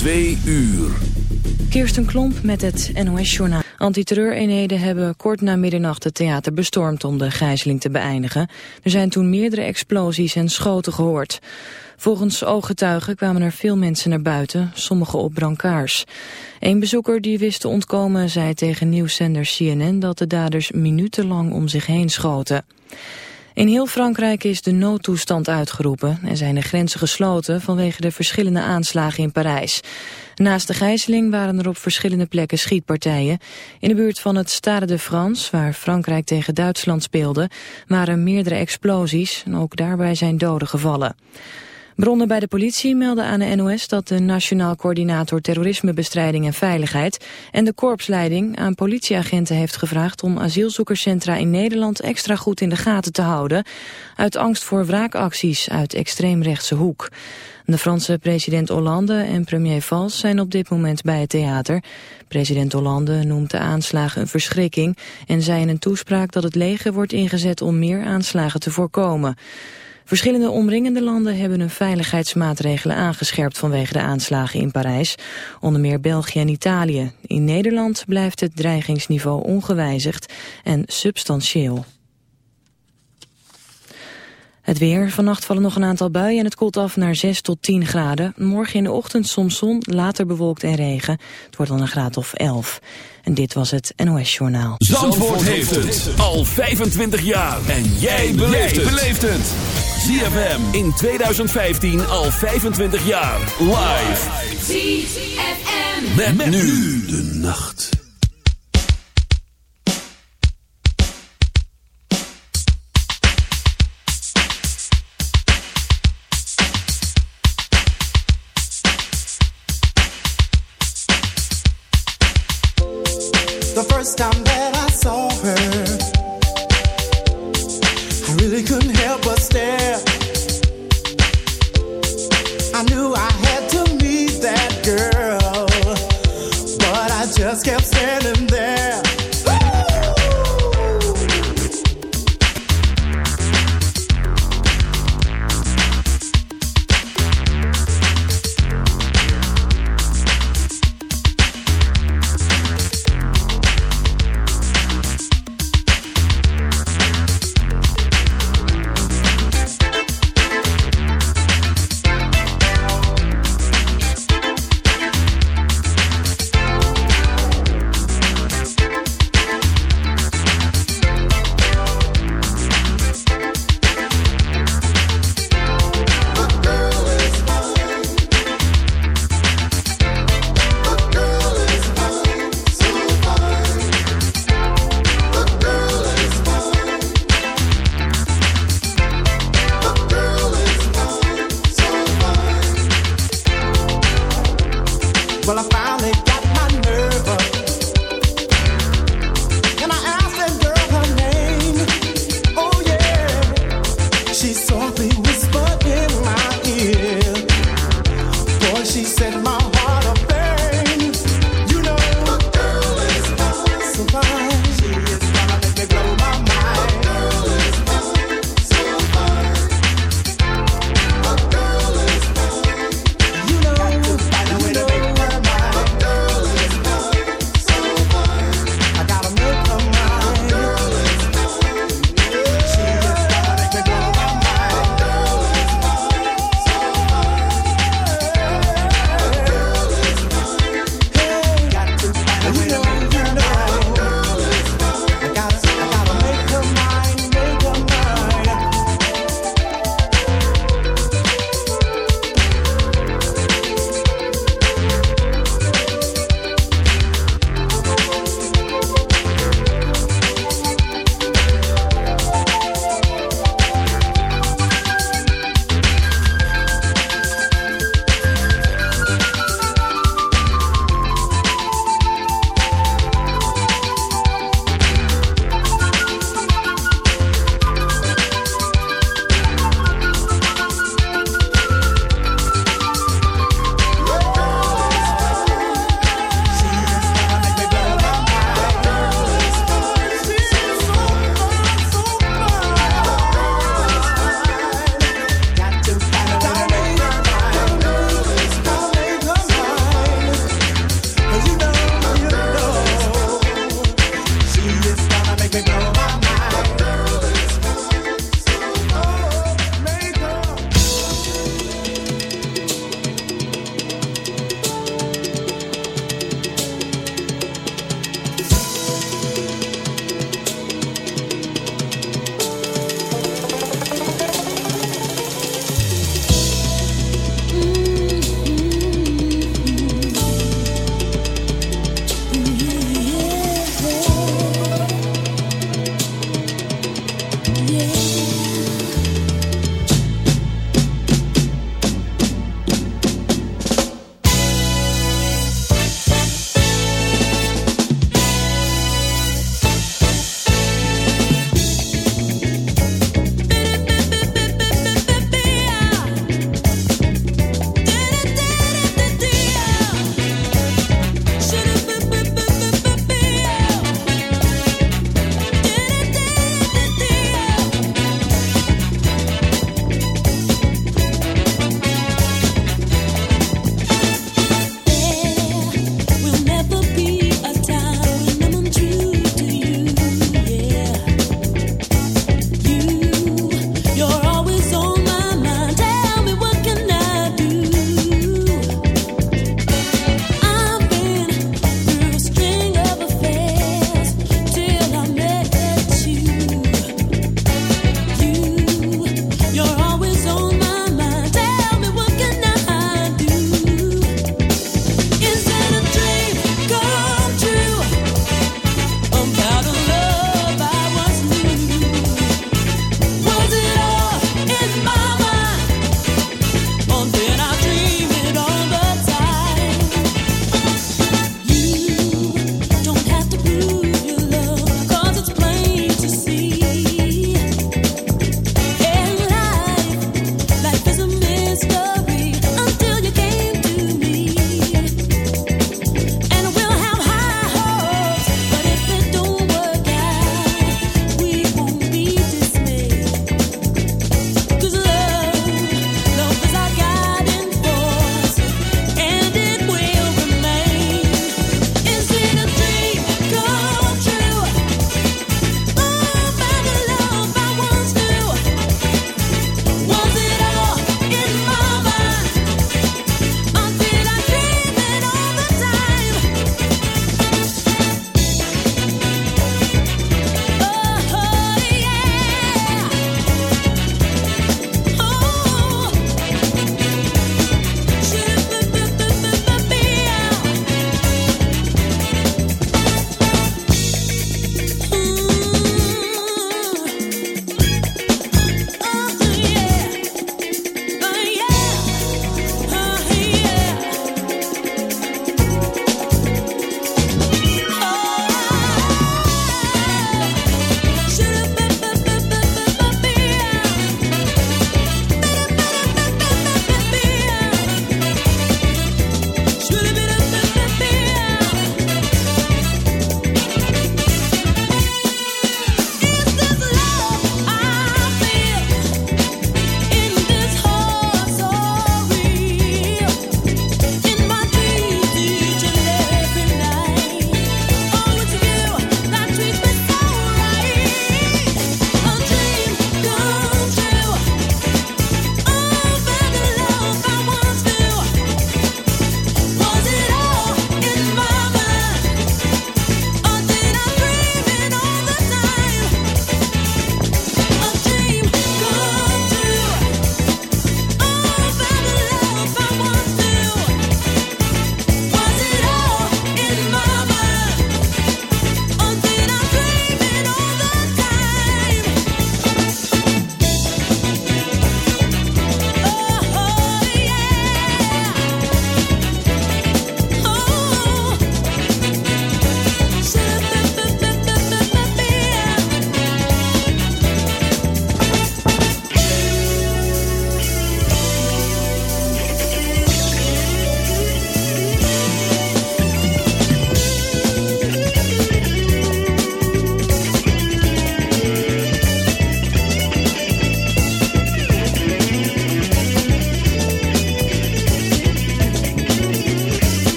Twee uur. Kirsten Klomp met het NOS-journaal. Antiterreureenheden hebben kort na middernacht het theater bestormd om de gijzeling te beëindigen. Er zijn toen meerdere explosies en schoten gehoord. Volgens ooggetuigen kwamen er veel mensen naar buiten, sommigen op brancards. Een bezoeker die wist te ontkomen zei tegen nieuwszender CNN dat de daders minutenlang om zich heen schoten. In heel Frankrijk is de noodtoestand uitgeroepen en zijn de grenzen gesloten vanwege de verschillende aanslagen in Parijs. Naast de gijzeling waren er op verschillende plekken schietpartijen. In de buurt van het Stade de France, waar Frankrijk tegen Duitsland speelde, waren meerdere explosies en ook daarbij zijn doden gevallen. Bronnen bij de politie melden aan de NOS dat de Nationaal Coördinator Terrorismebestrijding en Veiligheid en de korpsleiding aan politieagenten heeft gevraagd om asielzoekerscentra in Nederland extra goed in de gaten te houden, uit angst voor wraakacties uit extreemrechtse hoek. De Franse president Hollande en premier Valls zijn op dit moment bij het theater. President Hollande noemt de aanslagen een verschrikking en zei in een toespraak dat het leger wordt ingezet om meer aanslagen te voorkomen. Verschillende omringende landen hebben hun veiligheidsmaatregelen aangescherpt vanwege de aanslagen in Parijs. Onder meer België en Italië. In Nederland blijft het dreigingsniveau ongewijzigd en substantieel. Het weer. Vannacht vallen nog een aantal buien en het koelt af naar 6 tot 10 graden. Morgen in de ochtend soms zon, later bewolkt en regen. Het wordt dan een graad of 11. En dit was het NOS Journaal. Zandvoort, heeft het al 25 jaar. En jij beleeft het. ZFM in 2015 al 25 jaar. Live. ZFM. Met, met nu de nacht. The first time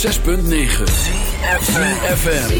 106.9. FM.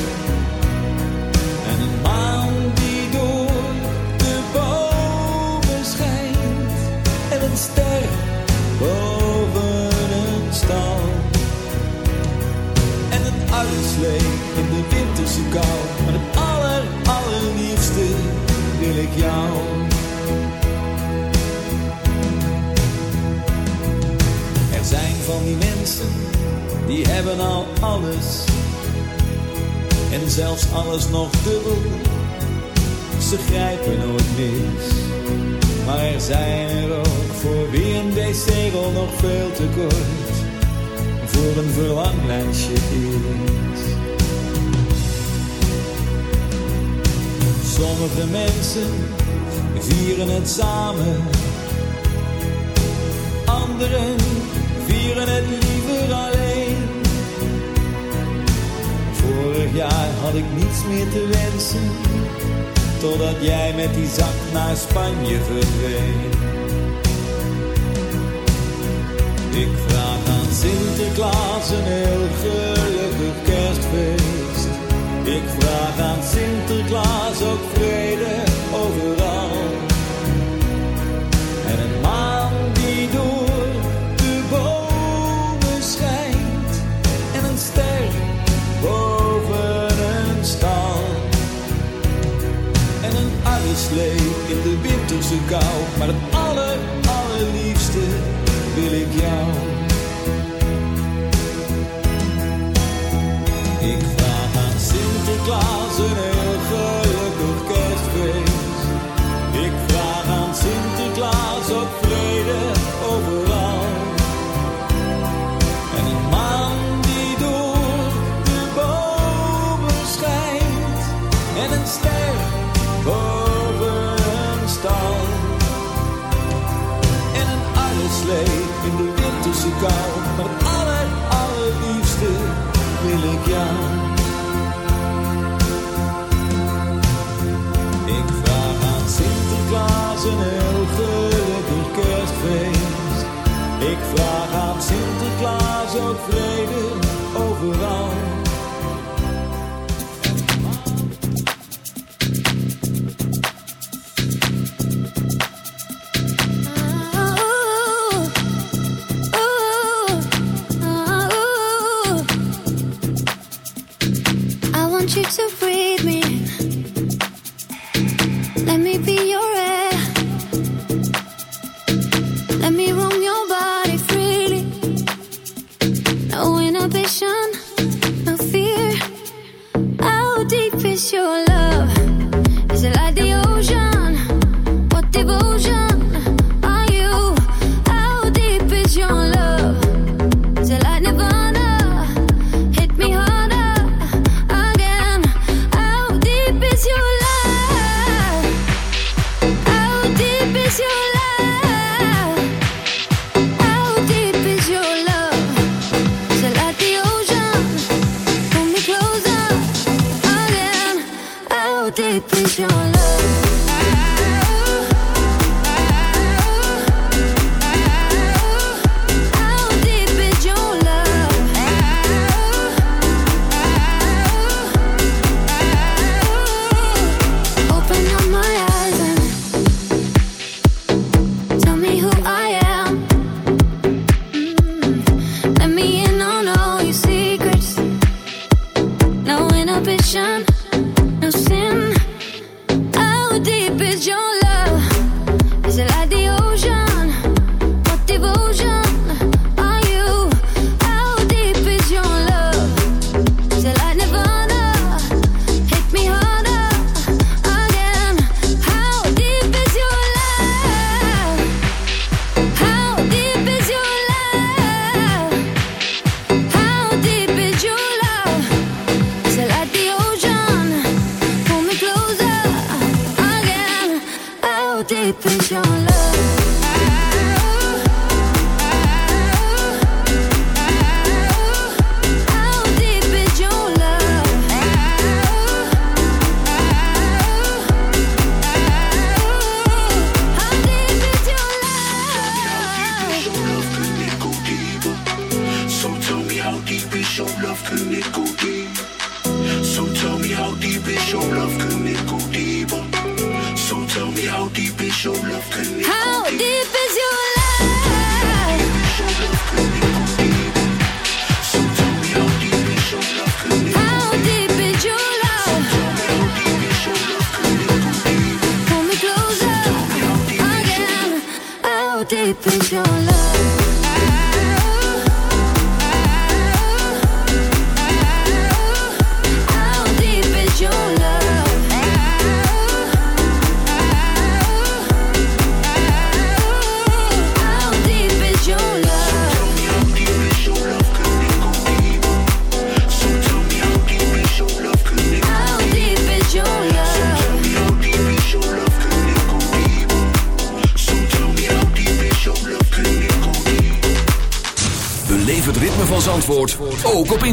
Boven een stal. En een uitslee in de winterse kou. Maar het aller, allerliefste wil ik jou. Er zijn van die mensen, die hebben al alles. En zelfs alles nog dubbel. Ze grijpen nooit mis. Maar zijn er ook voor wie een wc-rol nog veel te kort. Voor een verlanglijstje is. Sommige mensen vieren het samen. Anderen vieren het liever alleen. Vorig jaar had ik niets meer te wensen. Totdat jij met die zak naar Spanje verdween. Ik vraag aan Sinterklaas een heel gelukkig kerstfeest. Ik vraag aan Sinterklaas ook vrede overal. ago, go. go.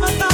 me.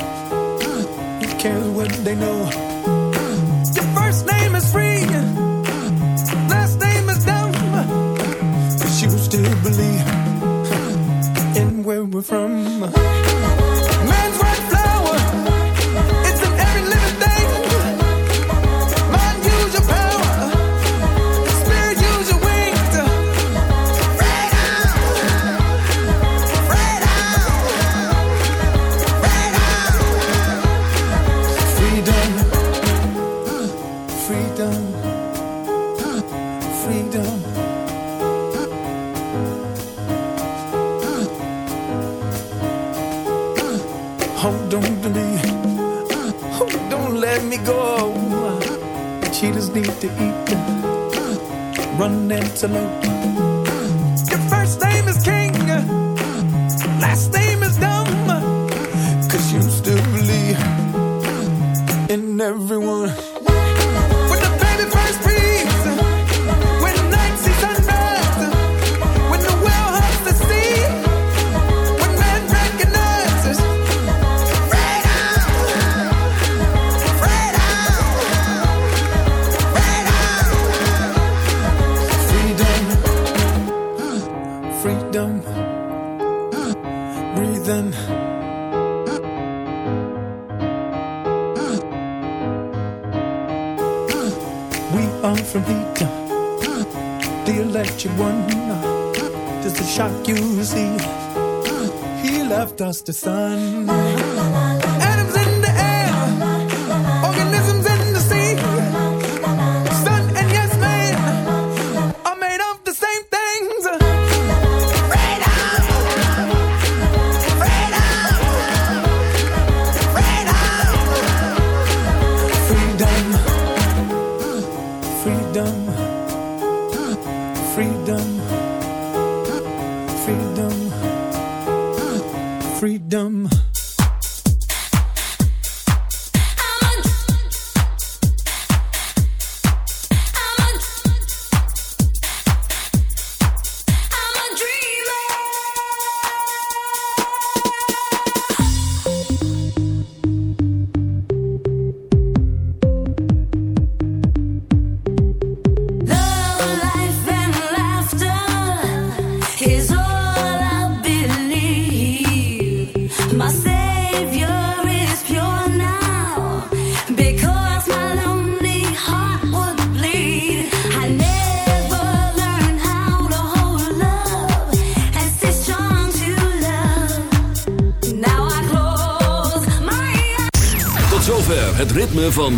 an antelope freedom. Breathing. We are from heat, the electric one. Does the shock you see? He left us the sun.